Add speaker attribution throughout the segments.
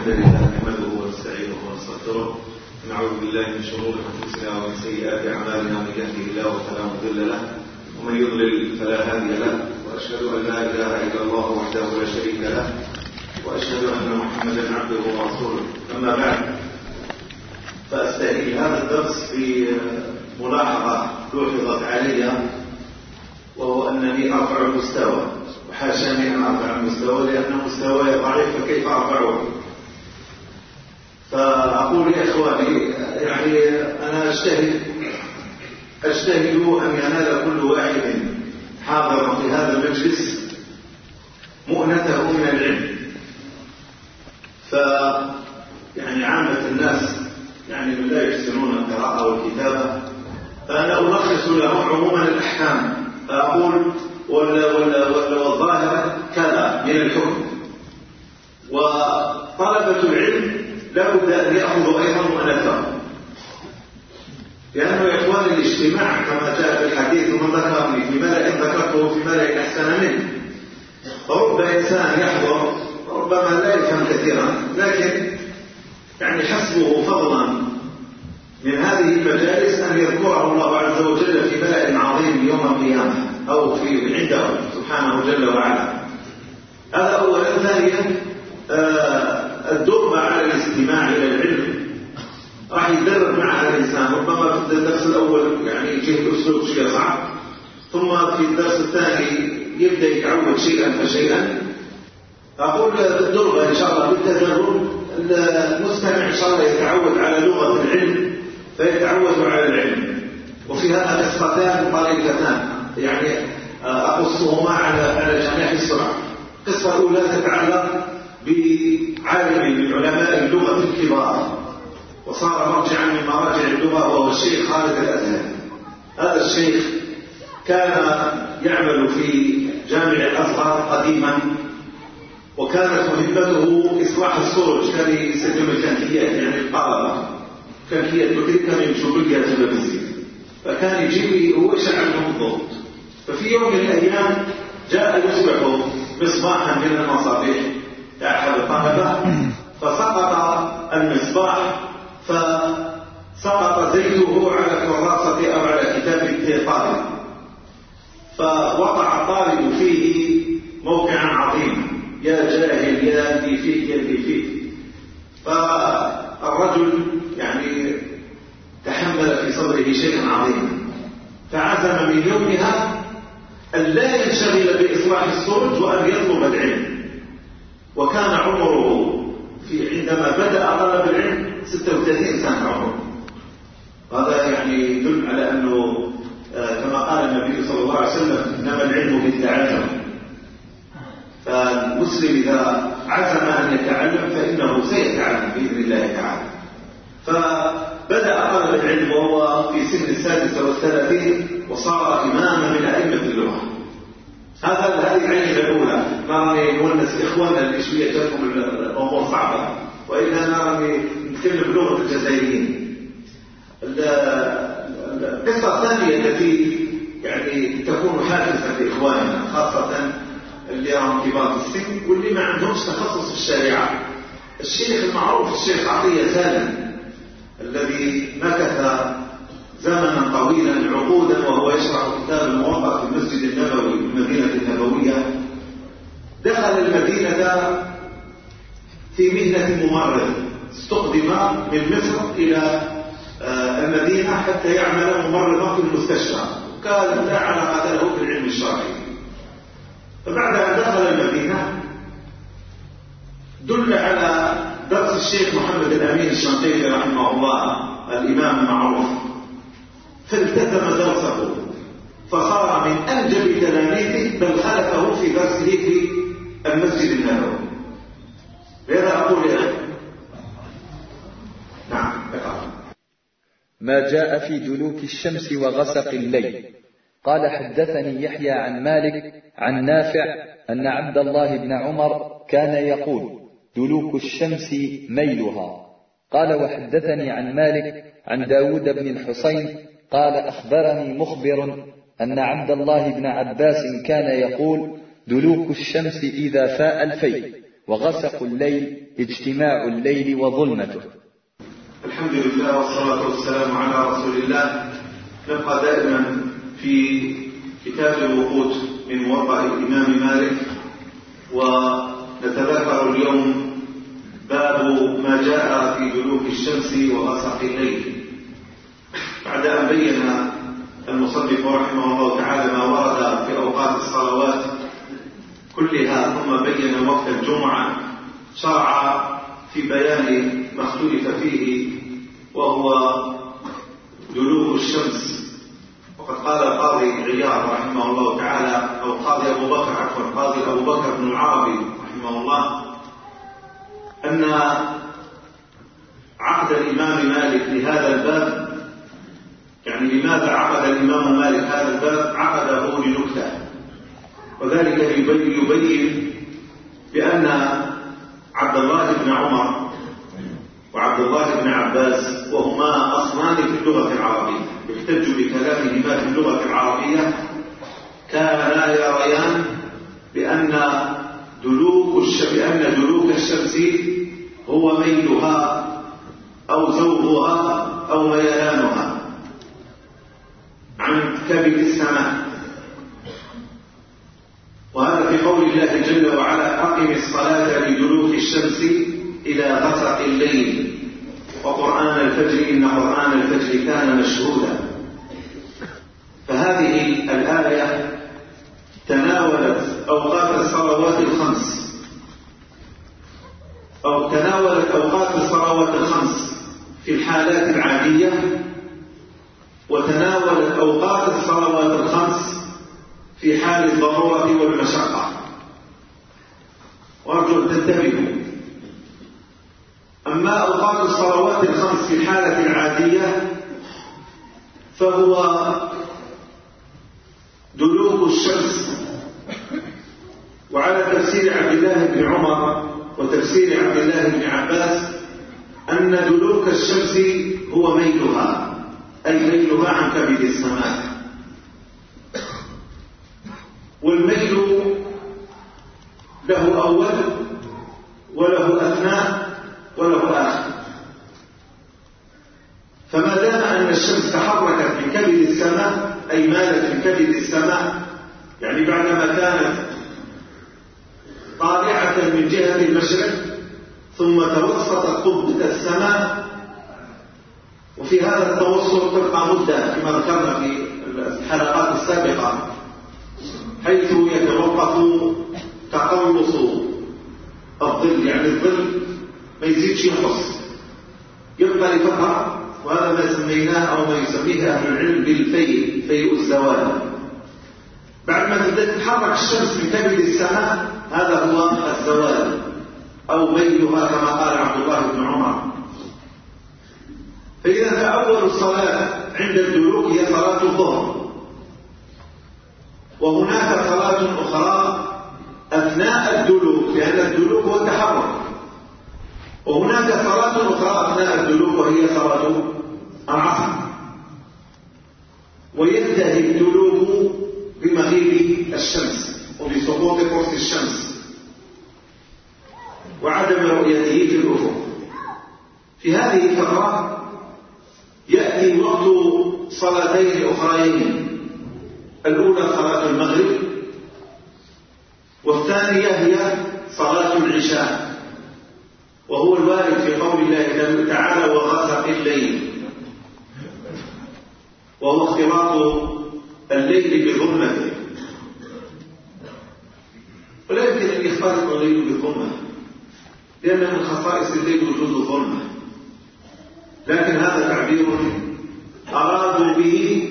Speaker 1: الحمد لله نحمده ونستعينه ونستغفره ونعوذ بالله من شرور أنفسنا ومن سيئات أعمالنا من يهده الله فلا مضل له ومن يضلل فلا هادي له وأشهد أن لا إله إلا الله وحده لا شريك له وأشهد أن محمدا عبده ورسوله. أما بعد فاستهل هذا الدرس بملاحظه لوحظت علي وهو أنني أرفع المستوى. وحاشاني أن أرفع المستوى لأن مستواي ضعيف فكيف أرفعه؟ فأقول يا إخواني يعني أنا اجتهد اجتهد أن ينال كل واحد حاضر في هذا المجلس مؤنته من العلم. ف يعني عامة الناس يعني من لا يحسنون القراءة والكتابة. فأنا ألخص لهم عموما الأحكام. فأقول ولا ولا ولا والظاهر كذا من الحكم. وطلبة العلم لابد أن يأخذوا أيضا مؤنثه لأنه يا إخوان الاجتماع كما جاء في الحديث ومن ذكرني في ملأ ذكرته في ملأ أحسن منه. فرب إنسان يحضر ربما لا يفهم كثيرا لكن يعني حسبه فضلا من هذه المجالس أن يذكره الله عز وجل في ملأ عظيم يوم القيامة أو في عنده سبحانه جل وعلا. هذا أولا. ثانيا آه الدرب على الاستماع إلى العلم. راح يدرب مع الإنسان. ربما في الدرس الأول يعني يجيه الأسلوب شيء صعب. ثم في الدرس الثاني يبدأ يتعود شيئا فشيئا. أقول بالدربة إن شاء الله بالتدرب. المستمع إن شاء الله يتعود على لغة العلم فيتعود على العلم. وفي هذا قصتان طريقتان يعني أقصهما على على جناح السرعة القصة الأولى تتعلق بعالم من علماء اللغة الكبار وصار مرجعا من مراجع اللغة وهو الشيخ خالد الأزهري هذا الشيخ كان يعمل في جامع الأزهر قديما وكانت مهمته إصلاح السرج كان يسجل الكنكيات يعني القلبة كنكيات تدرك من جبلية التلفزيون. فكان يجيب هو يشعلهم الضغط ففي يوم من الأيام جاء يصبح مصباحا من المصابيح. لأحد الطلبة فسقط المصباح فسقط زيته على كراسة أو على كتاب الطالب فوقع الطالب فيه موقعا عظيما يا جاهل يا دي فيك يا دي فيك. فالرجل يعني تحمل في صدره شيئا عظيما. فعزم من يومها أن لا ينشغل بإصلاح السرج وأن يطلب العلم. وكان عمره في عندما بدأ طلب العلم 36 سنة عمره. هذا يعني يدل على أنه كما قال النبي صلى الله عليه وسلم إنما العلم بالتعلم فالمسلم إذا عزم أن يتعلم فإنه سيتعلم بإذن الله تعالى. فبدأ طلب العلم وهو في سن السادسة والثلاثين وصار إماما من أئمة اللغة. هذا هذه العين الأولى. نرى نونس إخواننا اللي شوية الأمور صعبة. وإلا نرى نتكلم بلغة الجزائريين. القصة الثانية التي يعني تكون حافزة لإخواننا خاصة اللي راهم كبار في السن واللي ما عندهمش تخصص في الشريعة. الشيخ المعروف الشيخ عطية سالم الذي مكث زمنا طويلا عقودا وهو يشرح كتاب الموقع في المسجد النبوي في المدينة النبوية. دخل المدينة في مهنة ممرض. استخدم من مصر إلى المدينة حتى يعمل ممرضا في المستشفى. كان لا علاقة له بالعلم الشرعي. فبعد أن دخل المدينة دل على درس الشيخ محمد الأمين الشنقيطي رحمه الله الإمام المعروف. فالتزم درسه فصار من أنجب تلاميذه بل خلفه في درسه في المسجد النبوي. لذا أقول يا نعم اقرأ.
Speaker 2: ما جاء في دلوك الشمس وغسق الليل. قال حدثني يحيى عن مالك عن نافع أن عبد الله بن عمر كان يقول دلوك الشمس ميلها قال وحدثني عن مالك عن داود بن الحسين قال أخبرني مخبر أن عبد الله بن عباس كان يقول دلوك الشمس إذا فاء الفيل وغسق الليل اجتماع الليل وظلمته.
Speaker 1: الحمد لله والصلاة والسلام على رسول الله. نبقى دائما في كتاب الوقود من موضع الإمام مالك ونتذكر اليوم باب ما جاء في دلوك الشمس وغسق الليل. بعد أن بين المصنف رحمه الله تعالى ما ورد في أوقات الصلوات كلها ثم بين وقت الجمعة شرع في بيان ما اختلف فيه وهو دلوك الشمس. وقد قال القاضي عياض رحمه الله تعالى أو قاضي أبو بكر عفوا القاضي أبو بكر بن العربي رحمه الله أن عقد الإمام مالك لهذا الباب يعني لماذا عقد الإمام مالك هذا الباب؟ عقده لنكتة. وذلك يبين بأن عبد الله بن عمر وعبد الله بن عباس وهما أصلان في اللغة العربية. يحتج بكلامهما في اللغة العربية. كانا يريان بأن دلوك بأن دلوك الشمس هو ميلها أو زوغها أو ميلانها. كبد السماء. وهذا في قول الله جل وعلا أقم الصلاة لدلوك الشمس إلى غسق الليل. وقرآن الفجر إن قرآن الفجر كان مشهودا. فهذه الآية تناولت أوقات الصلوات الخمس. أو تناولت أوقات الصلوات الخمس في الحالات العادية وتناولت أوقات الصلوات الخمس في حال الضرورة والمشقة. وأرجو أن تنتبهوا. أما أوقات الصلوات الخمس في الحالة العادية فهو دلوك الشمس وعلى تفسير عبد الله بن عمر وتفسير عبد الله بن عباس أن دلوك الشمس هو ميلها أي ميلها عن السماء والميل له أول وله أثناء وله آخر. فما دام أن الشمس تحركت من كبد السماء أي مالت من كبد السماء يعني بعدما كانت طالعة من جهة المشرق ثم توسطت قطب السماء وفي هذا التوسط تبقى مدة كما ذكرنا في الحلقات السابقة حيث يتوقف تقلص الظل. يعني الظل ما يزيدش ينقص. يبقى لفترة وهذا ما سميناه أو ما يسميه أهل العلم بالفيء فيء الزوال. بعد ما تبدأ تتحرك الشمس من كبد السماء هذا هو الزوال. أو ميلها كما قال عبد الله بن عمر. فإذا فأول الصلاة عند الدلوك هي صلاة الظهر. وهناك صلاة أخرى أثناء الدلوك لأن الدلوك هو التحرك. وهناك صلاة أخرى أثناء الدلوك وهي صلاة العصر. وينتهي الدلوك بمغيب الشمس وبسقوط قرص الشمس وعدم رؤيته في الأفق. في هذه الفترة يأتي وقت صلاتين أخريين الأولى صلاة المغرب والثانية هي صلاة العشاء. وهو الوارد في قول الله تعالى وغسق الليل وهو اختلاط الليل بظلمته ولا يمكن أن يختلط الليل بالظلمة لأن من خصائص الليل وجود هذا تعبير أرادوا به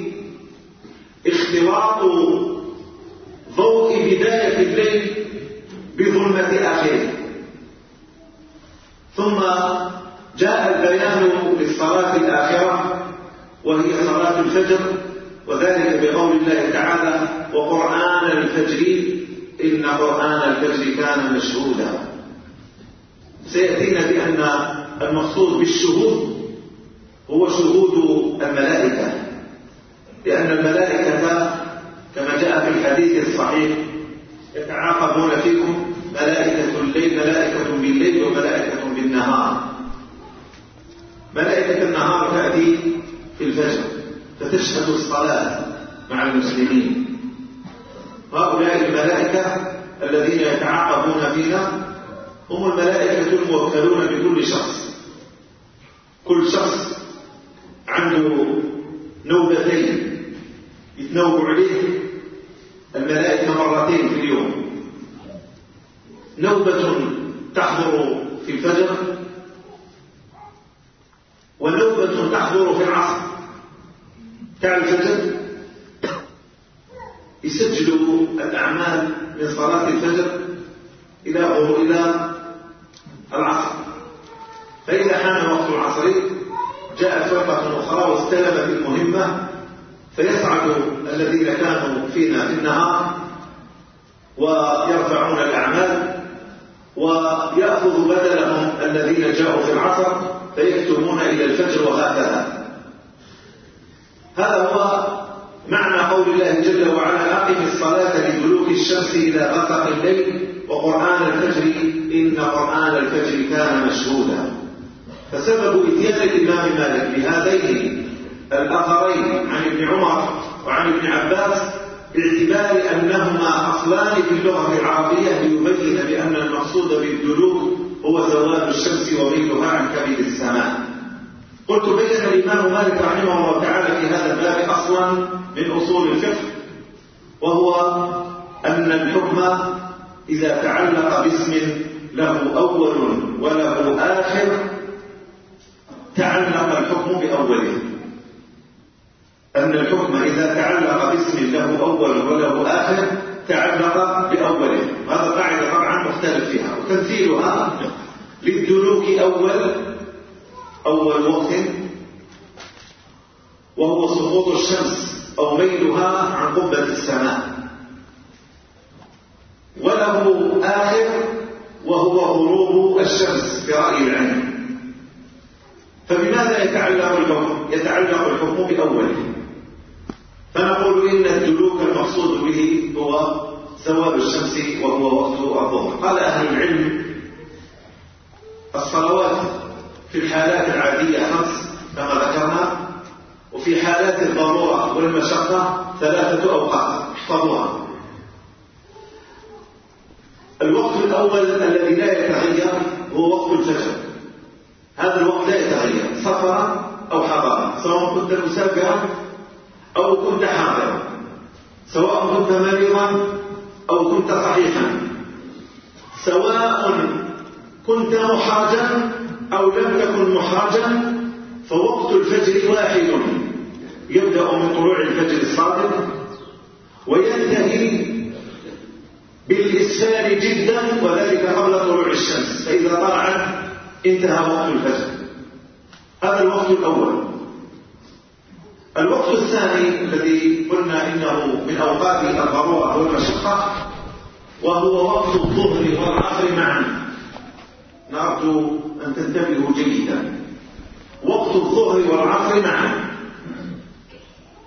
Speaker 1: اختلاط ضوء بداية الليل بظلمة آخره ثم جاء البيان للصلاة الآخرة وهي صلاة الفجر وذلك بقول الله تعالى وقرآن الفجر إن قرآن الفجر كان مشهودا. سيأتينا بأن المقصود بالشهود هو شهود الملائكة لأن الملائكة كما جاء في الحديث الصحيح يتعاقبون فيكم ملائكة الليل ملائكة بالليل وملائكة بالنهار. ملائكة النهار تأتي في الفجر فتشهد الصلاة مع المسلمين. هؤلاء الملائكة الذين يتعاقبون فينا هم الملائكة الموكلون بكل شخص. كل شخص عنده نوبتين يتنوب عليه الملائكة مرتين في اليوم. نوبة تحضر في الفجر ونوبة تحضر في العصر. تعرف الفجر يسجلوا الأعمال من صلاة الفجر إلى إلى العصر. فإذا حان وقت العصر جاءت فرقة أخرى واستلمت المهمة فيصعد الذين كانوا فينا في النهار ويرفعون الأعمال ويأخذ بدلهم الذين جاءوا في العصر فيكتمون إلى الفجر وهكذا. هذا هو معنى قول الله جل وعلا أقم الصلاة لدلوك الشمس إلى غسق الليل وقرآن الفجر إن قرآن الفجر كان مشهودا فسبب إتيان الإمام مالك بهذين الأثرين عن ابن عمر وعن ابن عباس باعتبار أنهما أصلان في اللغة العربية ليبين بأن المقصود بالدلوك هو زوال الشمس وميلها عن كبد السماء. قلت بين الإمام مالك رحمه الله تعالى في هذا الباب أصلا من أصول الفقه وهو أن الحكم إذا تعلق باسم له أول وله آخر تعلق الحكم بأوله. أن الحكم إذا تعلق باسم له أول وله آخر تعلق بأوله. هذا قاعدة طبعا مختلف فيها. وتمثيلها للدلوك أول أول وقت وهو سقوط الشمس أو ميلها عن قبة السماء. وله آخر وهو غروب الشمس في رأي العلم فبماذا يتعلق الحكم؟ يتعلق الحكم بأوله. فنقول إن الدلوك المقصود به هو زوال الشمس وهو وقت الظهر. قال أهل العلم الصلوات في الحالات العادية خمس كما ذكرنا وفي حالات الضرورة والمشقة ثلاثة أوقات احفظوها. الوقت الأول الذي لا يتغير هو وقت الفجر. هذا الوقت لا يتغير سفرا أو حضارا سواء كنت مسافرا أو كنت حاضرا سواء كنت مريضا أو كنت صحيحا سواء كنت محرجا أو لم تكن محرجا فوقت الفجر واحد يبدأ من طلوع الفجر الصادق وينتهي بالإسفار جدا وذلك قبل طلوع الشمس فإذا طلعت انتهى وقت الفجر. هذا الوقت الأول. الوقت الثاني الذي قلنا إنه من أوقات الضرورة والمشقة وهو وقت الظهر والعصر معا. نرجو أن تنتبهوا جيدا. وقت الظهر والعصر معا.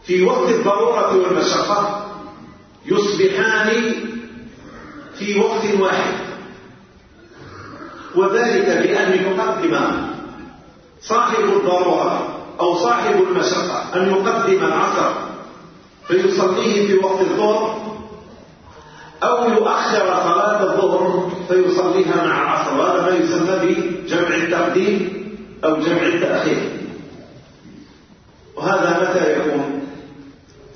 Speaker 1: في وقت الضرورة والمشقة يصبحان في وقت واحد. وذلك بأن يقدم صاحب الضرورة أو صاحب المشقة أن يقدم العصر فيصليه في وقت الظهر أو يؤخر صلاة الظهر فيصليها مع العصر. وهذا ما يسمى بجمع التقديم أو جمع التأخير. وهذا متى يكون؟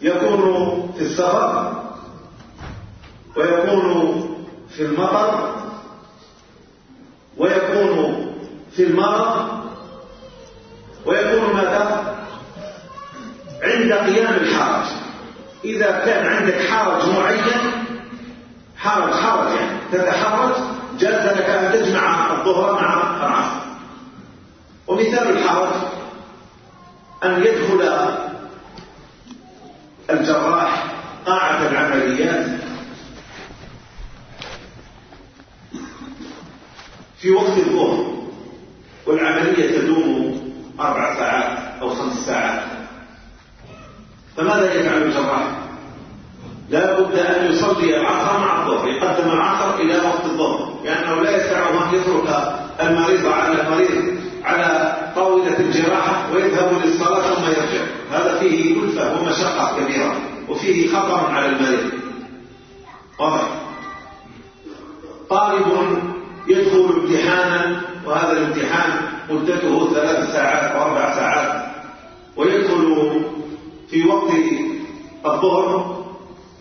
Speaker 1: يكون في السفر ويكون في المطر ويكون في المرض ويكون ماذا؟ عند قيام الحرج. إذا كان عندك حرج معين حرج حرج يعني تتحرج جاز لك أن تجمع الظهر مع العصر. ومثال الحرج أن يدخل الجراح في وقت الظهر والعملية تدوم أربع ساعات أو خمس ساعات. فماذا يفعل الجراح؟ لا بد أن يصلي العصر مع الظهر يقدم العصر إلى وقت الظهر لأنه لا يستطيع أن يترك المريض على المريض على طاولة الجراحة ويذهب للصلاة ثم يرجع. هذا فيه كلفة ومشقة كبيرة وفيه خطر على المريض. واضح طالب يدخل امتحانا وهذا الامتحان مدته ثلاث ساعات واربع ساعات. ويدخل في وقت الظهر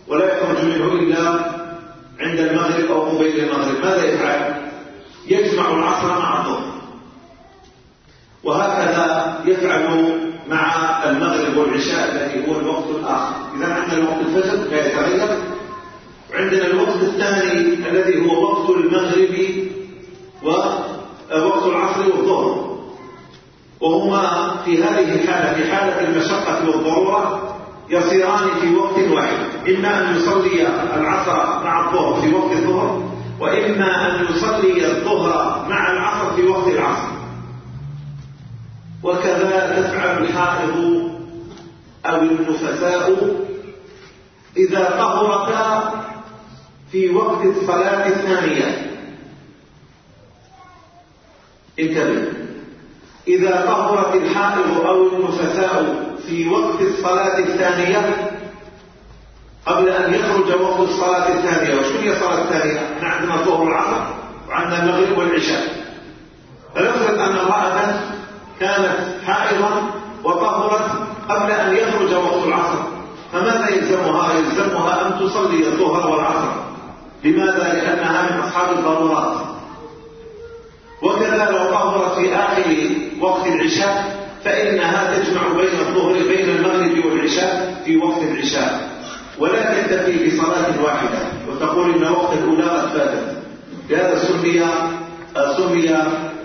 Speaker 1: ولا يخرج منه إلا عند المغرب أو قبيل المغرب. ماذا يفعل؟ يجمع العصر مع الظهر. وهكذا يفعل مع المغرب والعشاء الذي هو الوقت الآخر. إذا عندنا الوقت الفجر لا يتغير. وعندنا الوقت الثاني الذي هو وقت المغرب ووقت العصر والظهر. وهما في هذه الحالة في حالة المشقة والضرورة يصيران في وقت واحد. إما أن يصلي العصر مع الظهر في وقت الظهر وإما أن يصلي الظهر مع العصر في وقت العصر. وكذا تفعل الحائض أو النفساء إذا طهرتا في وقت الصلاة الثانية. انتبه إذا طهرت الحائض أو النفساء في وقت الصلاة الثانية قبل أن يخرج وقت الصلاة الثانية وشو هي الصلاة الثانية؟ إحنا عندنا الظهر والعصر وعندنا المغرب والعشاء فنفرض أن امرأة كانت حائضا وطهرت قبل أن يخرج وقت العصر فماذا يلزمها؟ يلزمها أن تصلي الظهر والعصر لماذا؟ لأنها من أصحاب الضرورات وكذا لو طهرت في آخر وقت العشاء فإنها تجمع بين الظهر بين المغرب والعشاء في وقت العشاء. ولا تكتفي بصلاة واحدة. وتقول إن وقت الأولى قد فاتت لهذا سمي سمي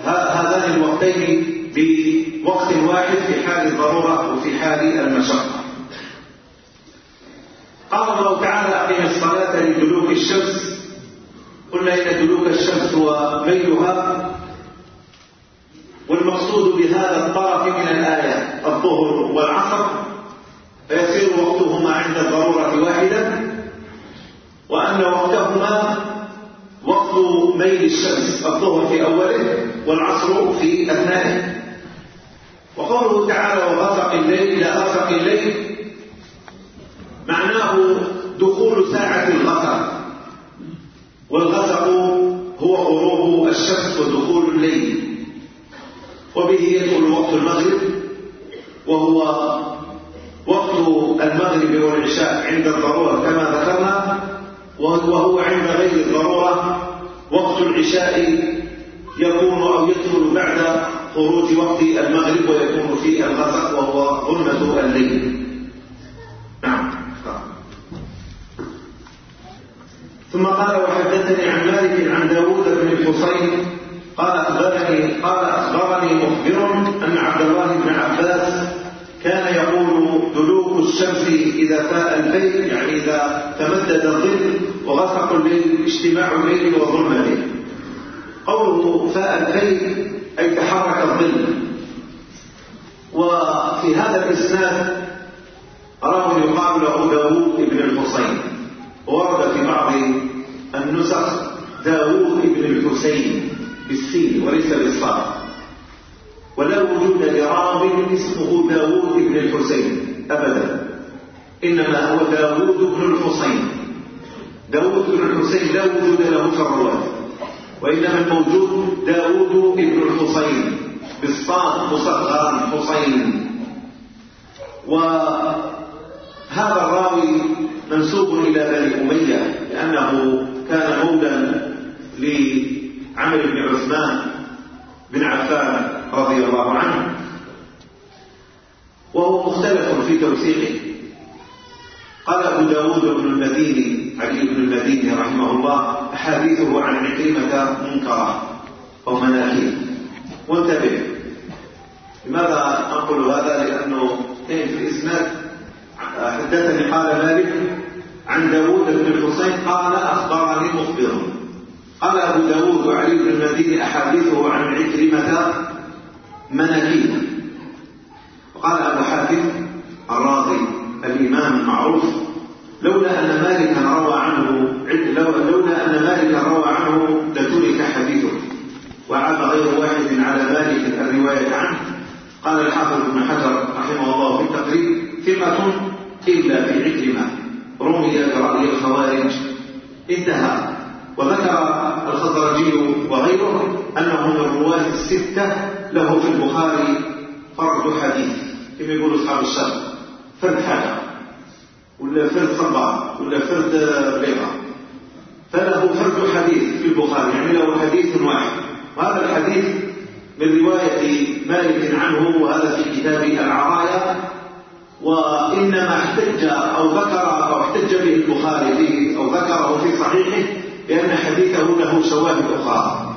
Speaker 1: هذان الوقتين بوقت واحد في حال الضرورة وفي حال المشقة. قال الله تعالى أقيم الصلاة لدلوك الشمس. قلنا إن دلوك الشمس هو ميلها. والمقصود بهذا الطرف من الآية الظهر والعصر. فيصير وقتهما عند الضرورة واحدة وأن وقتهما وقت ميل الشمس الظهر في أوله والعصر في أثنائه. وقوله تعالى وغسق الليل إلى غسق الليل معناه دخول ساعة الغسق والغسق هو غروب الشمس ودخول الليل. وبه يدخل وقت المغرب وهو وقت المغرب والعشاء عند الضرورة كما ذكرنا وهو عند غير الضرورة وقت العشاء يكون أو يدخل بعد خروج وقت المغرب ويكون في الغسق وهو ظلمة الليل. نعم. ثم قال وحدثني عن مالك عن داود بن الحصين قال أخبرني قال أخبرني مخبر أن عبد الله بن عباس كان يقول دلوك الشمس إذا فاء الليل يعني إذا تمدد الظل وغسق الليل اجتماع الليل وظلم الليل. قوله فاء الليل أي تحرك الظل. وفي هذا الإسناد راو يقال له داوود بن الحصين ورد في بعض النسخ داوود بن الحسين. بالسين وليس بالصاد. ولا وجود لراو اسمه داوود بن الحسين أبدا. إنما هو داوود بن الحسين. داوود بن الحسين لا وجود له في الرواة وإنما الموجود داوود بن الحسين بالصاد مصغرا حسين. وهذا الراوي منسوب إلى بني أمية لأنه كان مولى لعمرو بن عثمان بن عفان رضي الله عنه. وهو مختلف في توثيقه. قال أبو داود بن المديني علي بن المديني رحمه الله أحاديثه عن عكرمة منكرة أو مناكير. وانتبه. لماذا أقول هذا؟ لأنه في الإسناد. حدثني قال مالك عن داود بن الحسين قال أخبرني مخبر قال أبو داود وعلي بن المديني أحاديثه عن عكرمة مناكير وقال أبو حاتم الراضي الإمام المعروف لولا أن مالكا روى عنه لولا أن مالكا روى عنه لترك حديثه. وعاب غير واحد على مالك الرواية عنه. قال الحافظ ابن حجر رحمه الله في التقريب ثقة إلا في عكرمة. رمي برأي الخوارج. انتهى. وذكر الخزرجي وغيره أنه من الرواة الستة له في البخاري فرد حديث. كما يقول أصحاب الشر فرد حاجة ولا فرد صباح ولا فرد بيضة فله فرد حديث في البخاري يعني له حديث واحد. وهذا الحديث من رواية مالك عنه وهذا في كتاب العرايا. وإنما احتج أو ذكر أو احتج به البخاري أو ذكره في صحيحه لأن حديثه له شواهد أخرى.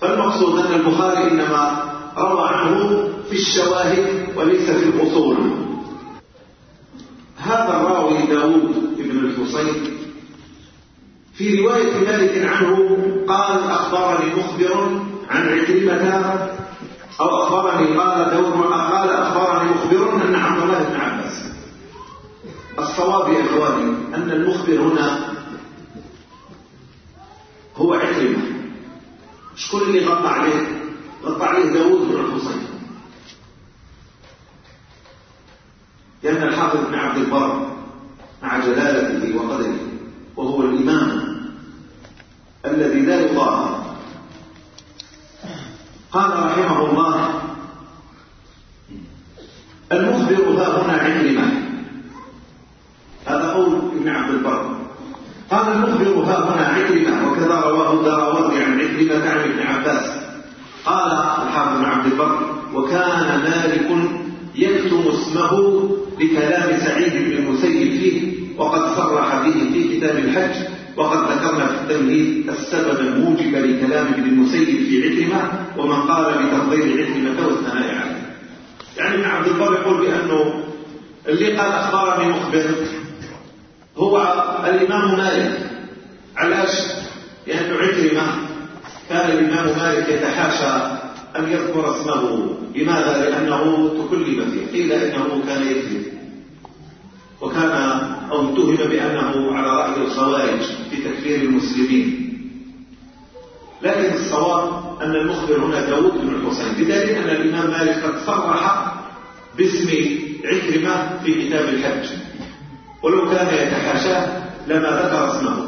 Speaker 1: فالمقصود أن البخاري إنما روى عنه في الشواهد وليس في الأصول. هذا الراوي داود بن الحصين في رواية مالك عنه قال أخبرني مخبر عن عكرمة أو أخبرني قال داود قال أخبرني مخبر أن عبد الله بن عباس. الصواب يا إخواني أن المخبر هنا هو عكرمة. شكون اللي غطى عليه غطى عليه داود بن الحصين لأن الحافظ بن عبد البر مع جلالته وقدره وهو الإمام الذي لا يضاهى قال رحمه الله المخبر ها هنا عكرمة. هذا قول ابن عبد البر. قال المخبر ها رواه الدراوردي عن عكرمة عن ابن عباس. قال الحافظ بن عبد البر وكان مالك يكتم اسمه بكلام سعيد بن المسيب فيه وقد صرح به في كتاب الحج وقد ذكرنا في التمهيد السبب الموجب لكلام ابن المسيب في عكرمة ومن قال بتفضيل عكرمة والثناء عليه. يعني ابن عبد البر يقول بأنه اللي قال أخبرني مخبر هو الإمام مالك علاش الإمام مالك يتحاشى أن يذكر اسمه. لماذا؟ لأنه تكلم فيه. قيل إنه كان يكذب. وكان أو اتهم بأنه على رأي الخوارج في تكفير المسلمين. لكن الصواب أن المخبر هنا داود بن الحسين. بدليل أن الإمام مالك قد صرح باسم عكرمة في كتاب الحج. ولو كان يتحاشاه لما ذكر اسمه.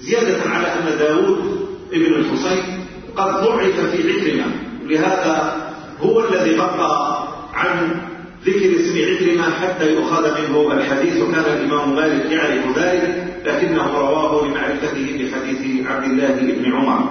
Speaker 1: زيادة على أن داود ابن الحسين قد ضعف في عكرمة لهذا هو الذي غطى عن ذكر اسم عكرمة حتى يؤخذ منه الحديث وكان الإمام مالك يعرف ذلك لكنه رواه لمعرفته بحديث عبد الله بن عمر.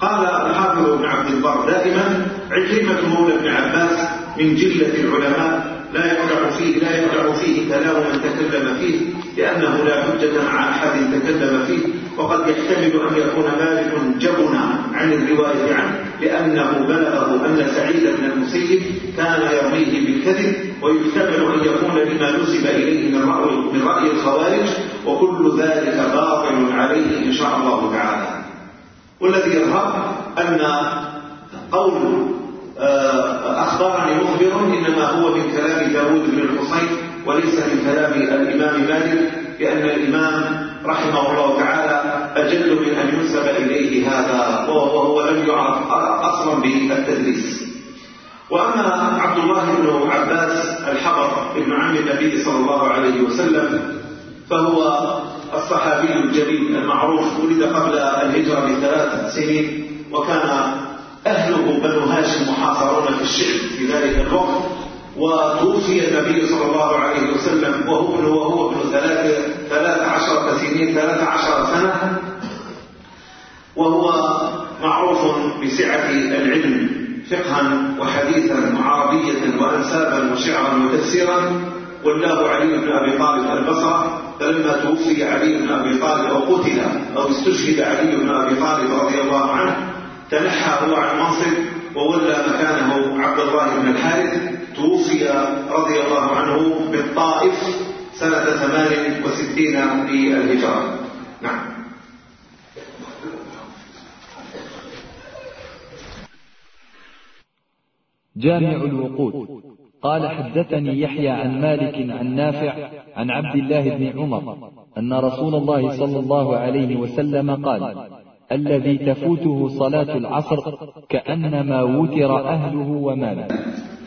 Speaker 1: قال الحافظ بن عبد البر دائما عكرمة مولى ابن عباس من جلة العلماء لا يقع فيه لا يقع فيه كلام من تكلم فيه لأنه لا حجة مع أحد تكلم فيه. وقد يحتمل أن يكون مالك جبنا عن الرواية عنه لأنه بلغه أن سعيد بن المسيب كان يرميه بالكذب ويحتمل أن يكون لما نسب إليه من رأي, من رأي الخوارج وكل ذلك باطل عليه إن شاء الله تعالى. والذي يظهر أن قول آه، أخبرني مخبر إنما هو من كلام داود بن الحصين وليس من كلام الإمام مالك لأن الإمام رحمه الله تعالى أجل من أن ينسب إليه هذا وهو لم يعرف أصلا بالتدريس. وأما عبد الله بن عباس الحبر ابن عم النبي صلى الله عليه وسلم فهو الصحابي الجليل المعروف ولد قبل الهجرة بثلاث سنين وكان أهله بنو هاشم محاصرون في الشعب في ذلك الوقت. وتوفي النبي صلى الله عليه وسلم وهو ابن وهو ابن ثلاث عشرة سنين ثلاث عشر سنة. وهو معروف بسعة العلم فقها وحديثا وعربية وأنسابا وشعرا وتفسيرا. ولاه علي بن أبي طالب البصرة. فلما توفي علي بن أبي طالب أو قتل أو استشهد علي بن أبي طالب رضي الله عنه تنحى هو عن منصب وولى مكانه عبد الله بن الحارث. توفي رضي الله عنه بالطائف سنة ثمان وستين للهجرة نعم.
Speaker 2: جامع الوقود. قال حدثني يحيى عن مالك عن نافع عن عبد الله بن عمر أن رسول الله صلى الله عليه وسلم قال الذي تفوته صلاة العصر كأنما وتر أهله وماله.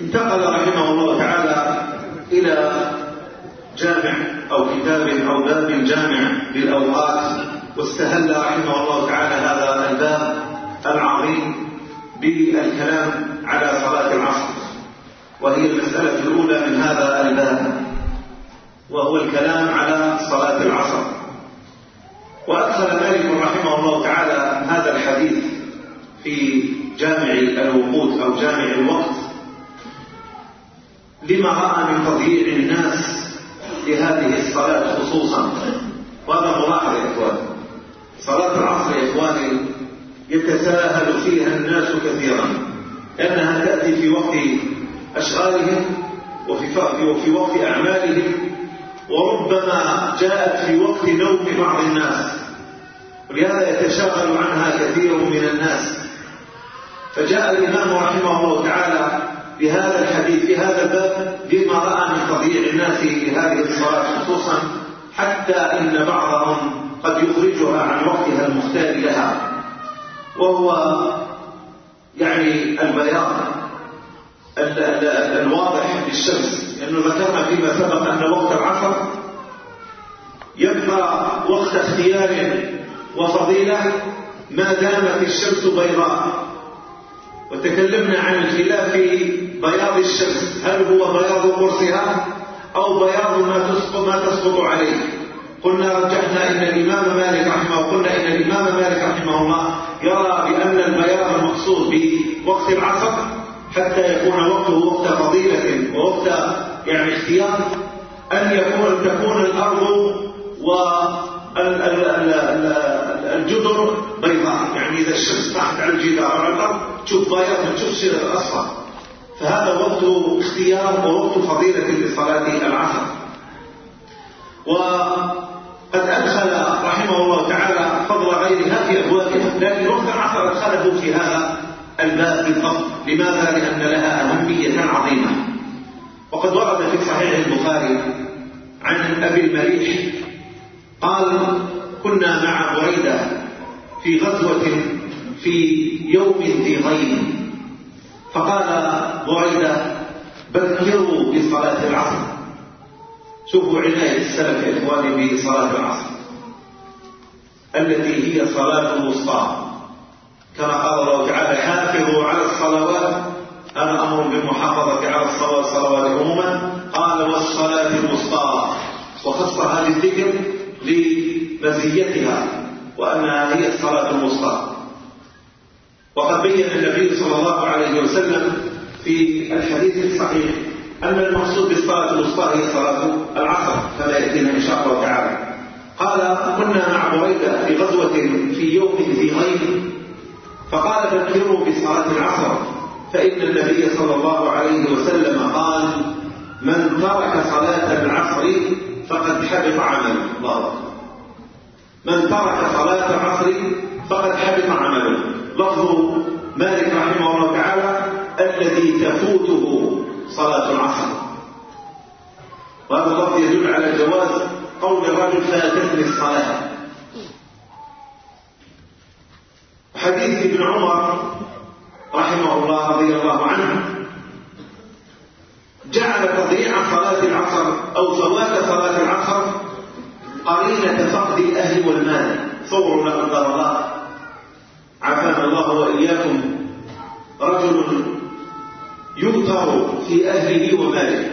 Speaker 1: انتقل رحمه الله تعالى إلى جامع أو كتاب أو باب جامع للأوقات واستهل رحمه الله تعالى هذا الباب العظيم بالكلام على صلاة العصر وهي المسألة الأولى من هذا الباب وهو الكلام على صلاة العصر. وأدخل مالك رحمه الله تعالى هذا الحديث في جامع الوقوت أو جامع الوقت لما رأى من تضييع الناس لهذه الصلاة خصوصا. وهذا ملاحظ يا إخواني صلاة العصر يا إخواني يتساهل فيها الناس كثيرا. لأنها تأتي في وقت أشغالهم وفي وفي وقت أعمالهم. وربما جاءت في وقت نوم بعض الناس. ولهذا يتشاغل عنها كثير من الناس. فجاء الإمام رحمه الله تعالى بهذا الحديث في هذا الباب لما رأى من تضييع الناس لهذه الصلاة خصوصا حتى إن بعضهم قد يخرجها عن وقتها المختار لها. وهو يعني البياض الواضح للشمس لأنه ذكرنا فيما سبق أن وقت العصر يبقى وقت اختيار وفضيلة ما دامت الشمس بيضاء. وتكلمنا عن الخلاف في بياض الشمس. هل هو بياض قرصها أو بياض ما تسقط ما تسقط عليه. قلنا رجحنا إن الإمام مالك رحمه قلنا إن الإمام مالك رحمه الله يرى بأن البياض المقصود بوقت العصر حتى يكون وقته وقت فضيلة ووقت يعني اختيار أن يكون تكون الأرض والجدر بيضاء. يعني إذا الشمس طاحت على الجدار على الأرض تشوف بياض ما تشوفش الأصفر فهذا وقت اختيار ووقت فضيلة لصلاة العصر. وقد أدخل رحمه الله تعالى فضل غيرها في أبوابها لكن وقت العصر أدخله في هذا الباب بالضبط لماذا؟ لأن لها أهمية عظيمة. وقد ورد في صحيح البخاري عن أبي المريح قال كنا مع بريدة في غزوة في يوم ذي غيم فقال بريدة بكروا بصلاة العصر. شوفوا عناية السلف يا إخواني بصلاة العصر التي هي صلاة الوسطى. كما قال الله تعالى حافظوا على الصلوات. هذا أمر بالمحافظة على الصلوات عموما. قال والصلاة الوسطى. وخص هذه الذكر لمزيتها وأنها هي الصلاة الوسطى. وقد بين النبي صلى الله عليه وسلم في الحديث الصحيح أن المقصود بالصلاة الوسطى هي صلاة العصر كما يأتينا إن شاء الله تعالى. قال كنا مع بريدة في غزوة في يوم ذي غيب. فقال ذكروا بصلاة العصر. فإن النبي صلى الله عليه وسلم قال من ترك صلاة العصر فقد حبط عمله. الله من ترك صلاة العصر فقد حبط عمله. لفظ مالك رحمه الله تعالى الذي تفوته صلاة العصر. وهذا اللفظ يدل على جواز قول الرجل فاتتني الصلاة. حديث ابن عمر رحمه الله رضي الله عنه جعل تضييع صلاة العصر أو فوات صلاة العصر قرينة فقد الأهل والمال. صور لا قدر الله عافانا الله وإياكم. رجل يؤثر في أهله وماله.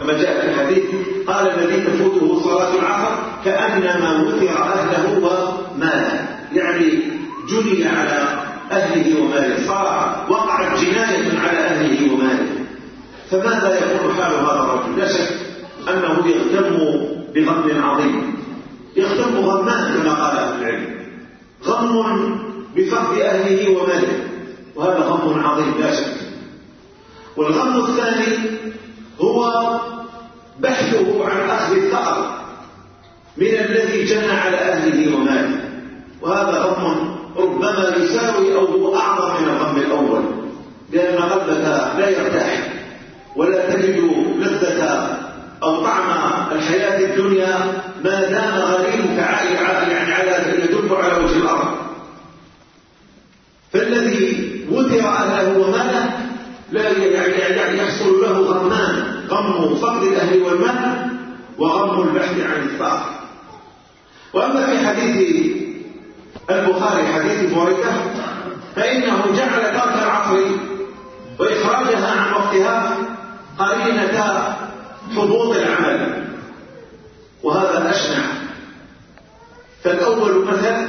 Speaker 1: كما جاء في الحديث قال الذي تفوته صلاة العصر كأنما وثر أهله وماله. يعني جني على أهله وماله. صار وقعت جناية على أهله وماله. فماذا يكون حال هذا الرجل؟ لا شك أنه يهتم بغم عظيم. يهتم غمان كما قال أهل العلم. غم بفقد أهله وماله. وهذا غم عظيم لا شك. والغم الثاني هو بحثه عن أخذ الثأر من الذي جنى على أهله وماله. وهذا غم ربما يساوي أو هو أعظم من الغم الأول. لأن قلبك لا يرتاح ولا تجد لذة أو طعم الحياة الدنيا ما دام غريمك عائل يعني على يدب على وجه الأرض. فالذي وثر أهله وماله لا يعني, يعني غم فقد الأهل والمال وغم البحث عن الثار وأما في حديث البخاري حديث بريدة فإنه جعل ترك العصر وإخراجها عن وقتها قرينة حبوط العمل. وهذا أشنع فالأول مثل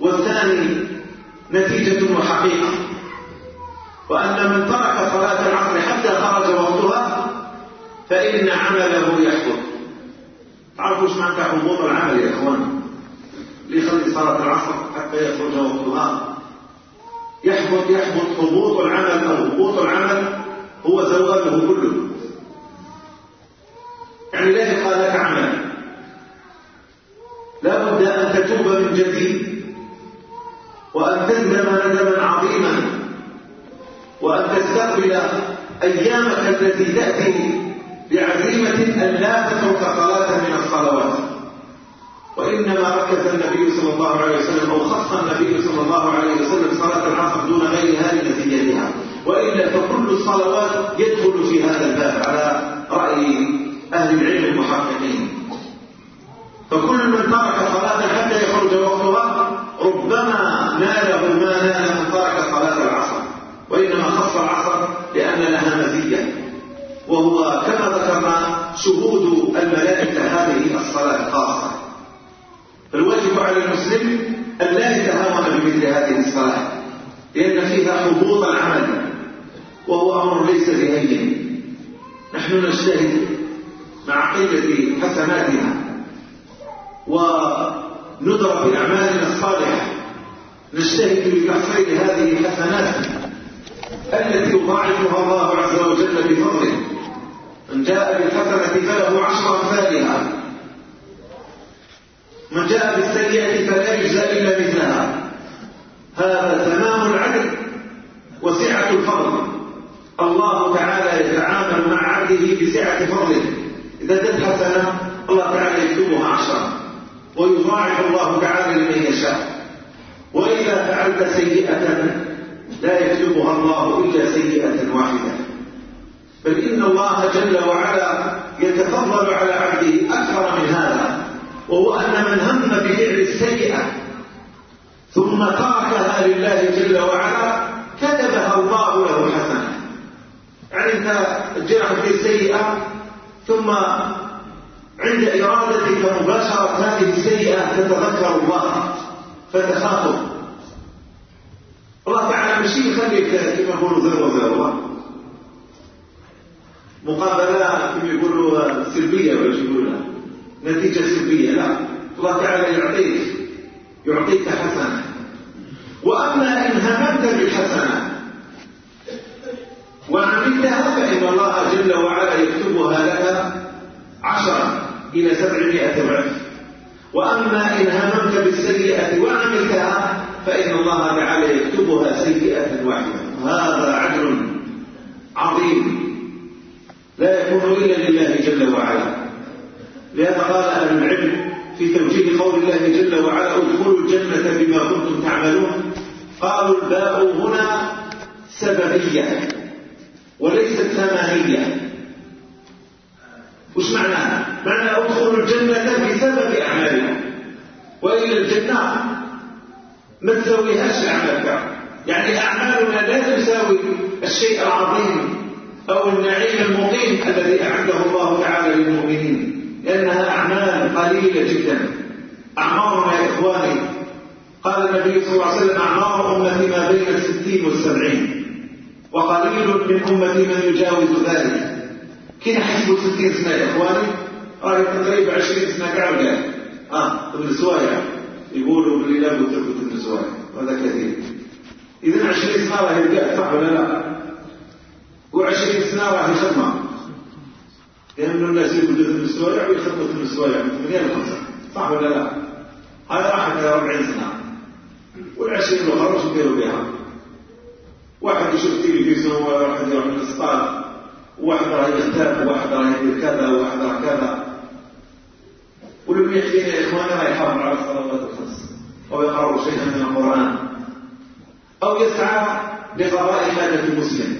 Speaker 1: والثاني نتيجة وحقيقة. وأن من ترك صلاة العصر حتى خرج وقتها فإن عمله يحبط تعرفوا إيش معنى حبوط العمل يا إخوان؟ ليخلي صلاة العصر حتى يخرج وقتها. يحبط يحبط هبوط العمل أو هبوط العمل هو زواله كله. يعني لا يبقى لك عمل؟ لا بد أن تتوب من جديد. وأن تندم ندما عظيما. وأن تستقبل أيامك التي تأتي بعزيمة أن لا تترك صلاة من الصلوات. وإنما ركز النبي صلى الله عليه وسلم أو خص النبي صلى الله عليه وسلم صلاة العصر دون غيرها لنتيجتها وإلا فكل الصلوات يدخل في هذا الباب على رأي أهل العلم المحققين. فكل من ترك صلاة حتى يخرج وقتها ربما ناله ما نال من ترك صلاة العصر وإنما خص العصر مزية وهو كما ذكرنا شهود الملائكة هذه الصلاة خاصة فالواجب على المسلم أن لا يتهاون بمثل هذه الصلاة لأن فيها حبوط العمل وهو أمر ليس بهين. نحن نجتهد مع قلة حسناتنا وندرة بأعمالنا الصالحة. نجتهد بتحصيل هذه الحسنات. التي يضاعفها الله عز وجل بفضله. من جاء بالحسنة فله عشر أمثالها. من جاء بالسيئة فلا يجزى إلا مثلها. هذا تمام العدل وسعة الفضل. الله تعالى يتعامل مع عبده بسعة فضله. إذا دت حسنة الله تعالى يكتبها عشرة. ويضاعف الله تعالى لمن يشاء. وإذا فعلت سيئة لا يكتبها الله إلا سيئة واحدة. بل إن الله جل وعلا يتفضل على عبده أكثر من هذا وهو أن من هم بفعل السيئة ثم تركها لله جل وعلا كتبها الله له حسنة. يعني أنت جرح في سيئة ثم عند إرادتك مباشرة هذه السيئة تتذكر الله فتخافه الله تعالى مش يخليك كما يقولوا زر وزر مقابلة كما يقولوا سلبية ولا يقولوا؟ نتيجة سلبية لا. الله تعالى يعطيك يعطيك حسنة. وأما إن هممت بالحسنة وعملتها فإن الله جل وعلا يكتبها لك عشرة إلى سبعمائة ضعف وأما إن هممت بالسيئة وعملتها فإن الله تعالى يكتبها سيئة واحدة. هذا عدل عظيم. لا يكون إلا لله جل وعلا. لهذا قال أهل العلم في توجيه قول الله جل وعلا ادخلوا الجنة بما كنتم تعملون. قالوا الباء هنا سببية وليست ثمانية. وش معناها؟ معنى ادخلوا الجنة بسبب أعمالكم. وإلى الجنة ما تسويهاش أعمالك يعني أعمالنا لا تساوي الشيء العظيم أو النعيم المقيم الذي أعده الله تعالى للمؤمنين لأنها أعمال قليلة جدا. أعمارنا يا إخواني قال النبي صلى الله عليه وسلم أعمار أمتي ما بين الستين والسبعين وقليل من أمتي من يجاوز ذلك. كنا حسبوا ستين سنة يا إخواني؟ راهي تقريبا عشرين سنة كاملة آه ابن سوايع يقولوا باللي لا سوايع وهذا كثير. إذا عشرين سنة راهي صح ولا لا؟ وعشرين سنة راهي خدمة. لأن الناس يقول في السوارع ويخدموا في السوارع من ثمانية لخمسة صح ولا لا؟ هذا راح إلى 40 سنة. والعشرين الأخرى شو يديروا بها؟ واحد يشوف تلفزيون وواحد يروح للصطاد وواحد راه يختار وواحد راه يدير كذا وواحد راه كذا. ولم يحكي يا إخواني راه يحافظ على الصلوات الخمس أو يقرأ شيئا من القرآن أو يسعى لقضاء حاجة المسلم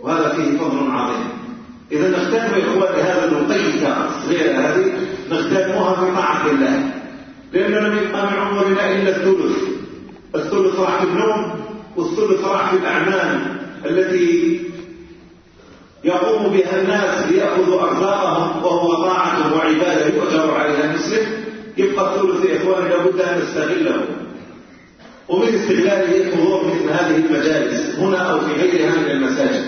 Speaker 1: وهذا فيه فضل عظيم. إذا نختار يا إخواني هذا الوقيتة الصغيرة هذه نختموها في طاعة الله. يبقى من عمرنا إلا الثلث. الثلث راح في النوم والثلث راح في الأعمال التي يقوم بها الناس ليأخذوا أرزاقهم وهو طاعة وعبادة يؤجر عليها المسلم. يبقى الثلث يا إخواني لابد أن نستغله. ومن استغلاله حضور مثل هذه المجالس هنا أو في غيرها من المساجد.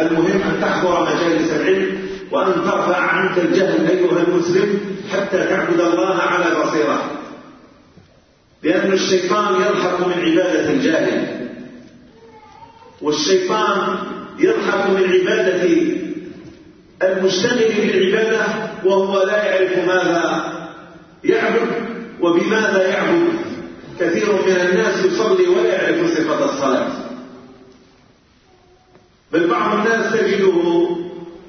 Speaker 1: المهم أن تحضر مجالس العلم وأن ترفع عنك الجهل أيها المسلم حتى تعبد الله على بصيرة. لأن الشيطان يضحك من عبادة الجاهل. والشيطان يضحك من عبادة المشتغل بالعبادة وهو لا يعرف ماذا يعبد وبماذا يعبد؟ كثير من الناس يصلي ولا يعرف صفة الصلاة. بل بعض الناس تجده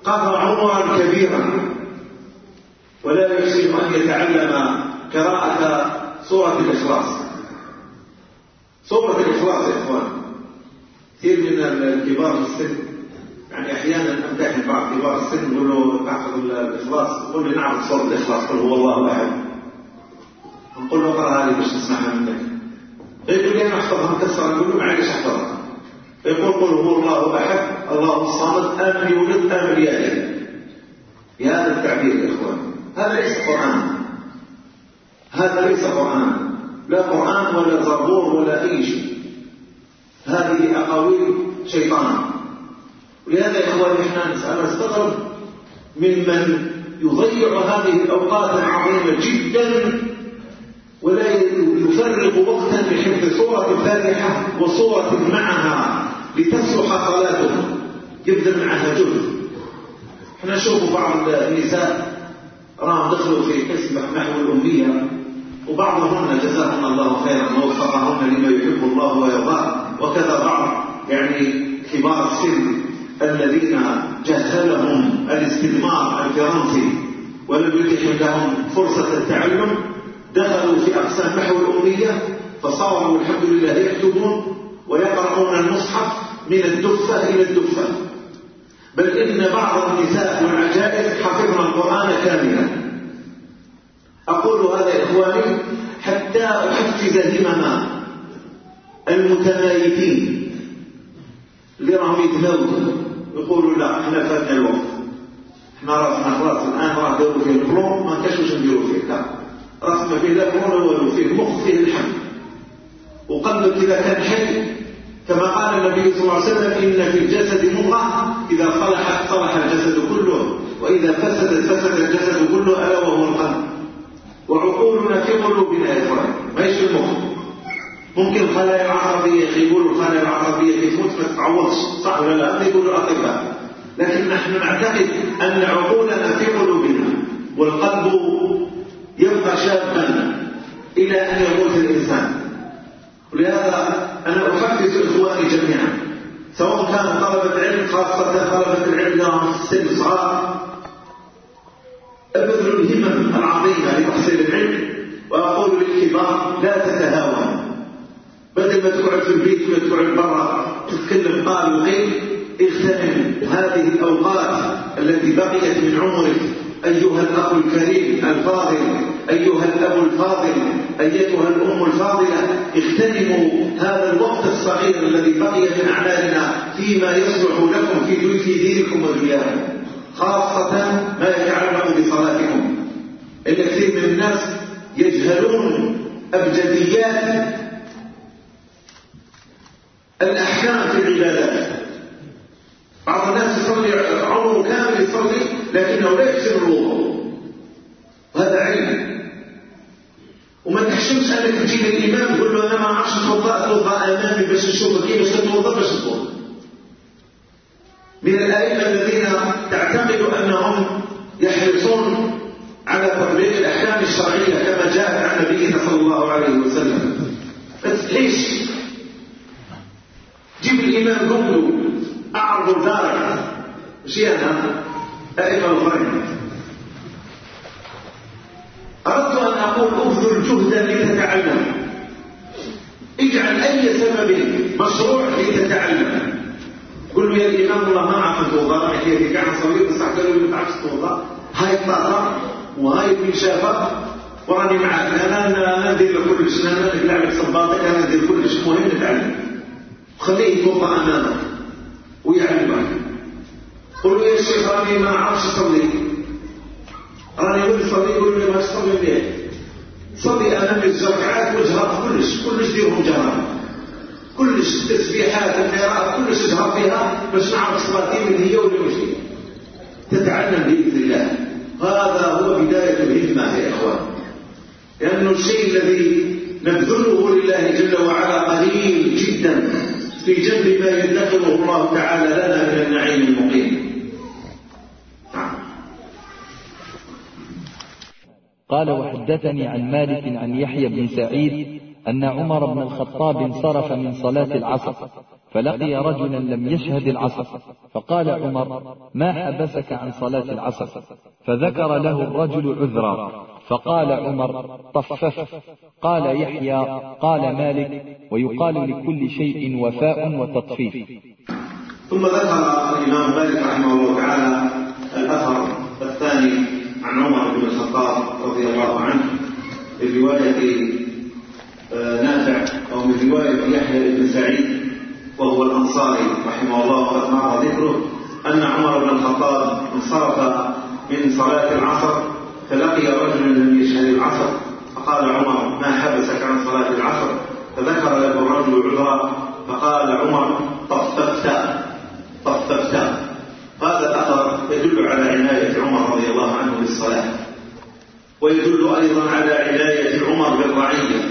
Speaker 1: قضى عمرا كبيرا ولا يحسن أن يتعلم قراءة سورة الإخلاص. سورة الإخلاص يا إخوان كثير من الكبار في السن يعني أحيانا أمتحن بعض كبار السن يقول له أحفظ الإخلاص يقول لي نعم سورة الإخلاص قل هو الله أحد. نقول له اقرأ هذه باش تسمعها منك. يقول لي أنا أحفظها مكسرة نقول له معلش أحفظها يقول قل هو الله أحد الله الصمد آمن يولد آمن يالي بهذا التعبير يا إخوان. هذا ليس قرآن. هذا ليس قرآن. لا قرآن ولا زبور ولا أي شيء. هذه أقاويل شيطان. ولهذا يا إخواني إحنا نسأل نستغرب ممن يضيع هذه الأوقات العظيمة جدا ولا يفرغ وقتا لحفظ سورة الفاتحة وسورة معها لتصلح صلاته. يبذل معها جهد إحنا نشوف بعض النساء راهم دخلوا في قسم نحو الأمية وبعضهن جزاهن الله خيرا ووفقهن لما يحب الله ويرضاه. وكذا بعض يعني كبار السن الذين جهلهم الاستثمار الفرنسي ولم يتح لهم فرصة التعلم دخلوا في أقسام نحو الأمية فصاروا الحمد لله يكتبون ويقرؤون المصحف من الدفة إلى الدفة. بل إن بعض النساء والعجائز حفظن القرآن كاملا. أقول هذا إخواني حتى أحفز همم المتمايتين اللي راهم يتموتوا يقولوا لا إحنا فاتنا الوقت. إحنا رأسنا خلاص الآن راه داروا فيه البلون ما كاش واش نديروا فيه لا. راسنا فيه لا بلون والو المخ فيه الحم وقلبك إذا كان حي. كما قال النبي صلى الله عليه وسلم إن في الجسد مضغه إذا صلحت صلح الجسد كله. وإذا فسدت فسد الجسد كله ألا وهو القلب. وعقولنا في قلوبنا يا إخوان. ما يشفي المخ؟ ممكن الخلايا العصبية يقولوا الخلايا العصبية في تموت ما تتعوضش. صح ولا لا؟ يقولوا الأطباء لكن نحن نعتقد أن عقولنا في قلوبنا والقلب يبقى شابا إلى أن يموت الإنسان. ولهذا أنا أحفز إخواني جميعا سواء كان طلبة العلم خاصة طلبة العلم لهم السن صغار أبذل الهمم العظيمة لتحصيل العلم وأقول للكبار لا تتهاون. بدل ما تقعد في البيت ولا تقعد برا تتكلم قال وقيل اغتنم هذه الأوقات التي بقيت من عمرك. أيها الأخ الكريم الفاضل أيها الأب الفاضل أيتها الأم الفاضلة اغتنموا هذا الوقت الصغير الذي بقي من أعمالنا فيما يصلح لكم في في دينكم ودنياكم خاصة ما يتعلق بصلاتكم إن كثير من الناس يجهلون أبجديات الأحكام في العبادات. بعض الناس يصلي عمره كامل يصلي لكنه لا يحسن الوضوء وهذا علم. وما تحشمش أنك تجيب الامام تقول له أنا ما أعرفش اتوضا اتوضا أمامي باش نشوف كيفاش تتوضأ باش تتوضأ. من الأئمة الذين تعتقد أنهم يحرصون على تطبيق الأحكام الشرعية كما جاءت عن نبينا صلى الله عليه وسلم. بس ليش؟ جيب الإمام قبله أعرض مشي أنا أئمة الخير أردت أن أقول أبذل جهدا اجعل أي سبب مشروع لتتعلم. قل يا الإمام والله ما توضأ راح يحكي كاع نصلي بصح قالوا لي ما تعرفش توضأ هاي الطاسة وهاي المنشافة وراني معك أنا أنا ندير كلش أنا نقلع لك صباطك أنا ندير كلش مهم نتعلم خليه يتوضأ أمامك ويعلمك قل له يا شيخ راني ما نعرفش نصلي راني يقول صلي يقول لي ما تصلي ليه؟ صلي امام الزرعات واجهر كلش كلش ديرهم جهر. كلش التسبيحات القراءة كلش اجهر فيها باش نعرف صلاتي من هي ولا مش هي. تتعلم بإذن الله. هذا هو بداية الهمة يا إخوان. لأنه الشيء الذي نبذله لله جل وعلا قليل جدا. في جنب ما يدخره الله تعالى لنا من النعيم المقيم.
Speaker 2: قال وحدثني عن مالك عن يحيى بن سعيد أن عمر بن الخطاب انصرف من صلاة العصر فلقي رجلا لم يشهد العصر فقال عمر ما حبسك عن صلاة العصر؟ فذكر له الرجل عذرا. فقال عمر طفف. قال يحيى قال مالك ويقال لكل شيء وفاء وتطفيف.
Speaker 1: ثم ذكر الإمام مالك رحمه الله تعالى الأثر الثاني عن عمر بن الخطاب رضي الله عنه في رواية آه، نافع أو من رواية يحيى بن سعيد وهو الأنصاري رحمه الله وقد مر ذكره أن عمر بن الخطاب انصرف من صلاة العصر فلقي رجلا لم يشهد العصر. فقال عمر ما حبسك عن صلاة العصر؟ فذكر له الرجل عذرا فقال عمر طففت طففت. هذا الأثر يدل على عناية عمر رضي الله عنه بالصلاة. ويدل أيضا على عناية عمر بالرعية.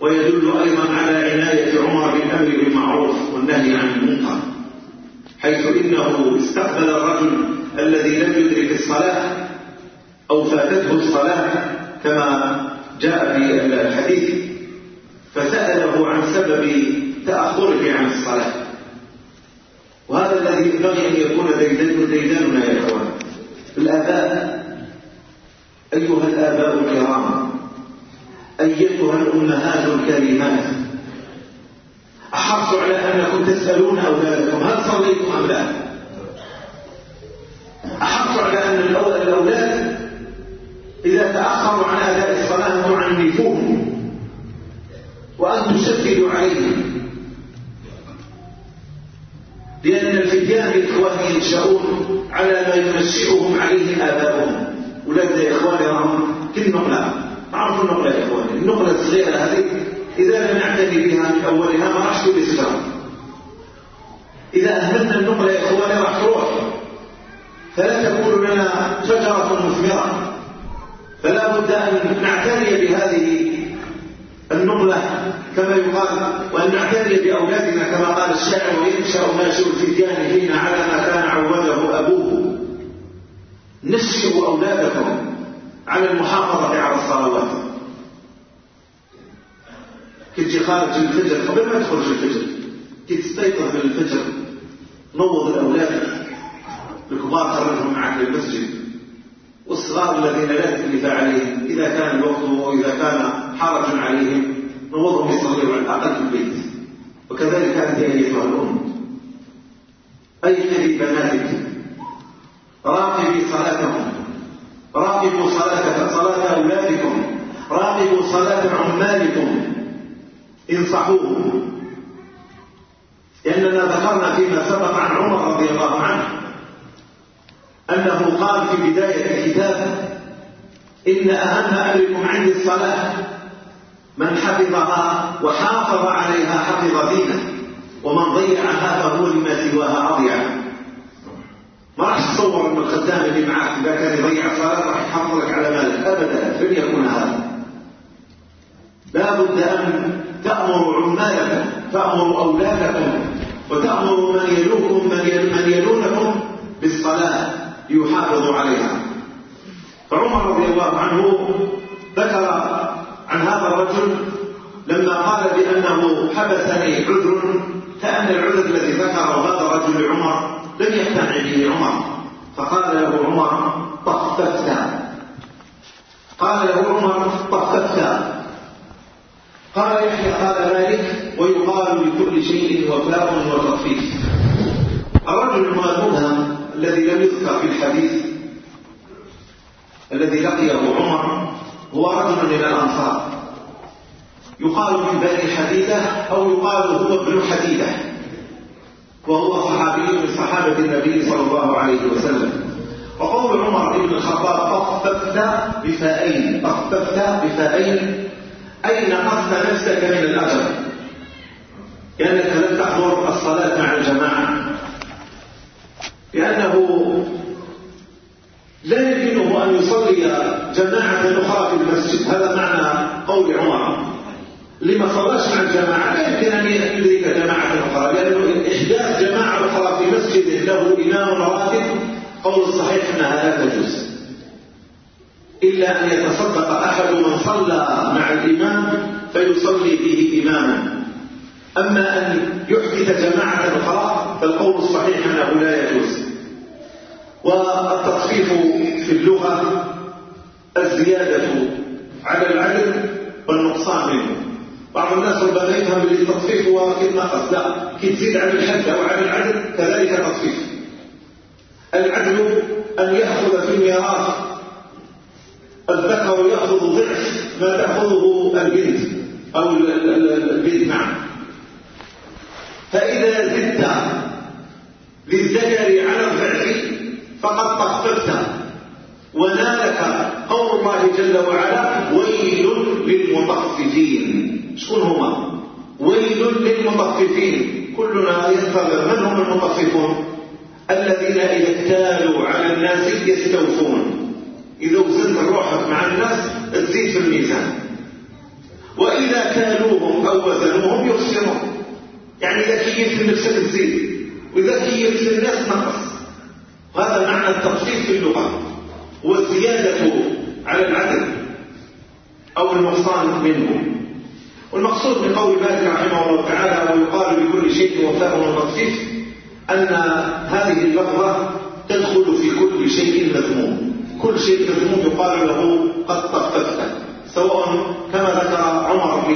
Speaker 1: ويدل أيضا على عناية عمر بالأمر بالمعروف والنهي عن المنكر. حيث إنه استقبل الرجل الذي لم يدرك الصلاة أو فاتته الصلاة كما جاء في الحديث فسأله عن سبب تأخره عن الصلاة. وهذا الذي ينبغي أن يكون ديداننا يا إخوان. الآباء أيها الآباء الكرام أيتها الأمهات الكريمات أحرصوا على أنكم تسألون أولادكم هل صليتم أم لا أحرصوا على أن الأولاد إذا تأخروا عن أداء الصلاة تعنفوهم وأن تشددوا عليهم لأن الفتيان بالإخوان ينشأون على ما ينشئهم عليه آباؤهم. ولاد يا إخواني راهم كل نقلة. تعرفوا النقلة يا إخواني النقلة الصغيرة هذه إذا لم نعتني بها من أولها ما راح تكون إسلام إذا أهملنا النقلة يا إخواني راح تروح. فلا تكون لنا شجرة مثمرة. فلا بد أن نعتني بهذه النقلة كما يقال وأن نعتني بأولادنا كما قال الشاعر وينشأ ناشئ الفتيان فينا على ما كان عوده أبوه. نشئوا أولادكم على المحافظة على الصلوات. كنت خارج الفجر قبل ما تخرج الفجر كي تستيقظ من الفجر نوض الأولاد الكبار خرجهم معك للمسجد. والصغار الذين لا تكلف عليهم. إذا كان الوقت وإذا كان حرج عليهم نوضهم يصلوا على الأقل في البيت. وكذلك أنت أيتها الأم. أيقظي بناتك؟ راقبي صلاتهم راقبوا صلاة صلاة أولادكم. راقبوا صلاة عمالكم. انصحوهم لأننا ذكرنا فيما سبق عن عمر رضي الله عنه. أنه قال في بداية الكتاب إن أهم أمركم عندي الصلاة من حفظها وحافظ عليها حفظ دينه ومن ضيعها فهو لما سواها أضيع. ما راح تصور ان الخدام اللي معك إذا كان يضيع صلاه راح يحافظ لك على مالك. ابدا لن يكون هذا. لا بد أن تامروا عمالكم تامروا أولادكم وتامروا من يلوكم من يلونكم بالصلاة. ليحافظوا عليها. فعمر رضي الله عنه ذكر عن هذا الرجل لما قال بأنه حبسني عذر كأن العذر الذي ذكره هذا الرجل لعمر لم يقتنع به عمر. فقال له عمر طففت قال له عمر طففت قال يحيى قال مالك ويقال لكل شيء وفاء وتطفيف. الرجل المبهم الذي لم يذكر في الحديث الذي لقيه عمر هو رجل من الأنصار. يقال من بني حديدة أو يقال هو ابن حديدة. وهو صحابي من صحابة النبي صلى الله عليه وسلم. وقول عمر بن الخطاب طففت بفائين طففت بفائين أي نقصت نفسك من الأجر لأنك لم تحضر الصلاة مع الجماعة. لأنه لا يمكنه أن يصلي جماعة أخرى في المسجد. هذا معنى قول عمر. لما صلاش مع الجماعة لا يمكن أن يدرك جماعة أخرى لأنه إحداث جماعة أخرى في مسجد له إمام راتب قول الصحيح أنها لا تجوز إلا أن يتصدق أحد من صلى مع الإمام فيصلي به إماما. أما أن يحدث جماعة أخرى فالقول الصحيح أنه لا يجوز. والتطفيف في اللغة الزيادة على العدد والنقصان منه. بعض الناس ربما يفهم التطفيف هو قصد لا كي تزيد عن الحد أو عن العدد كذلك تطفيف العدل أن يأخذ في الميراث. الذكر يأخذ ضعف ما تأخذه البنت أو البنت نعم فإذا زدت للذكر على الضعف فقد طففت ونالك قول الله جل وعلا ويل للمطففين. شكون هما؟ ويل للمطففين. كلنا يستغرب من هم المطففون؟ الذين إذا اكتالوا على الناس يستوفون. إذا وزنت روحك مع الناس تزيد في الميزان. وإذا كالوهم أو وزنوهم يخسرون. يعني إذا كيفت نفسك تزيد. كيفت الناس نقص هذا معنى التطفيف في اللغة. هو الزيادة على العدد أو النقصان منه. والمقصود من قول مالك رحمه الله تعالى ويقال لكل شيء وفاء وتطفيف أن هذه اللفظة تدخل في كل شيء مذموم. كل شيء مذموم يقال له قد طففت سواء كما ذكر عمر في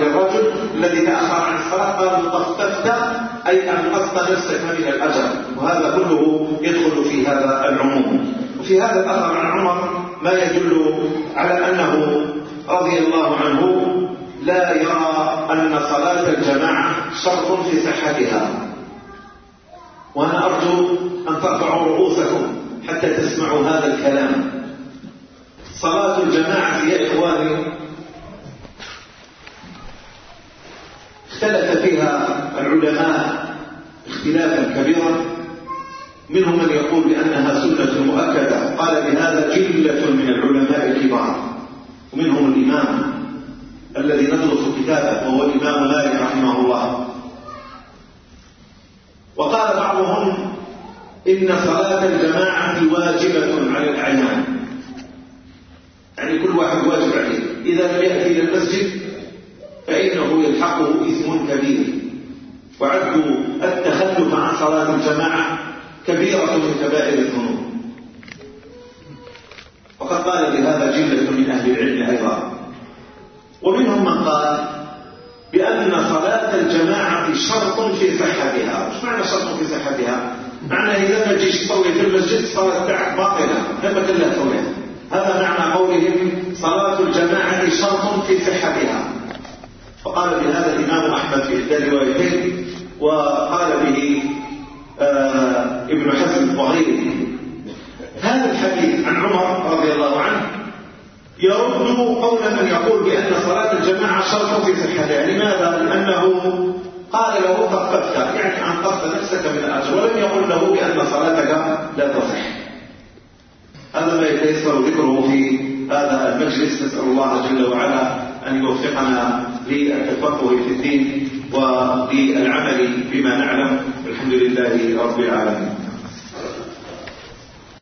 Speaker 1: للرجل الذي تأخر عن الصلاة قال طففت أي أنقصت نفسك من الأجر وهذا كله يدخل في هذا العموم. وفي هذا الأثر عن عمر ما يدل على أنه رضي الله عنه لا يرى أن صلاة الجماعة شرط في صحتها. وأنا أرجو أن ترفعوا رؤوسكم حتى تسمعوا هذا الكلام. صلاة الجماعة يا إخواني. اختلف فيها العلماء اختلافا كبيرا. منهم من يقول بأنها سنة مؤكدة. قال بهذا جلة من العلماء الكبار. ومنهم الإمام الذي ندرس كتابه وهو الإمام مالك رحمه الله. وقال بعضهم إن صلاة الجماعة واجبة على الأعيان يعني كل واحد واجب عليه. إذا لم يأتي إلى المسجد فإنه يلحقه إثم كبير. وعد التخلف عن صلاة الجماعة كبيرة من كبائر الذنوب. وقد قال بهذا جلة من أهل العلم أيضا. ومنهم من قال بأن صلاة الجماعة شرط في صحتها. مش معنى شرط في صحتها؟ معنى إذا ما تجيش تصلي في المسجد الصلاة تاعك باطلة. لما كلها تصلي هذا معنى قولهم صلاة الجماعة شرط في صحتها. فقال بهذا الإمام أحمد في إحدى روايتين وقال به آه ابن حزم وغيره. هذا الحديث عن عمر رضي الله عنه يرد قول من يقول بأن صلاة الجماعة شرط في صحتها. لماذا؟ لأنه قال له طففت يعني أنقذت نفسك من الأجر ولم يقل له بأن صلاتك لا تصح. هذا ما يتيسر ذكره في هذا المجلس. نسأل الله جل وعلا أن يوفقنا للتفقه في الدين وللعمل بما نعلم. الحمد لله رب العالمين.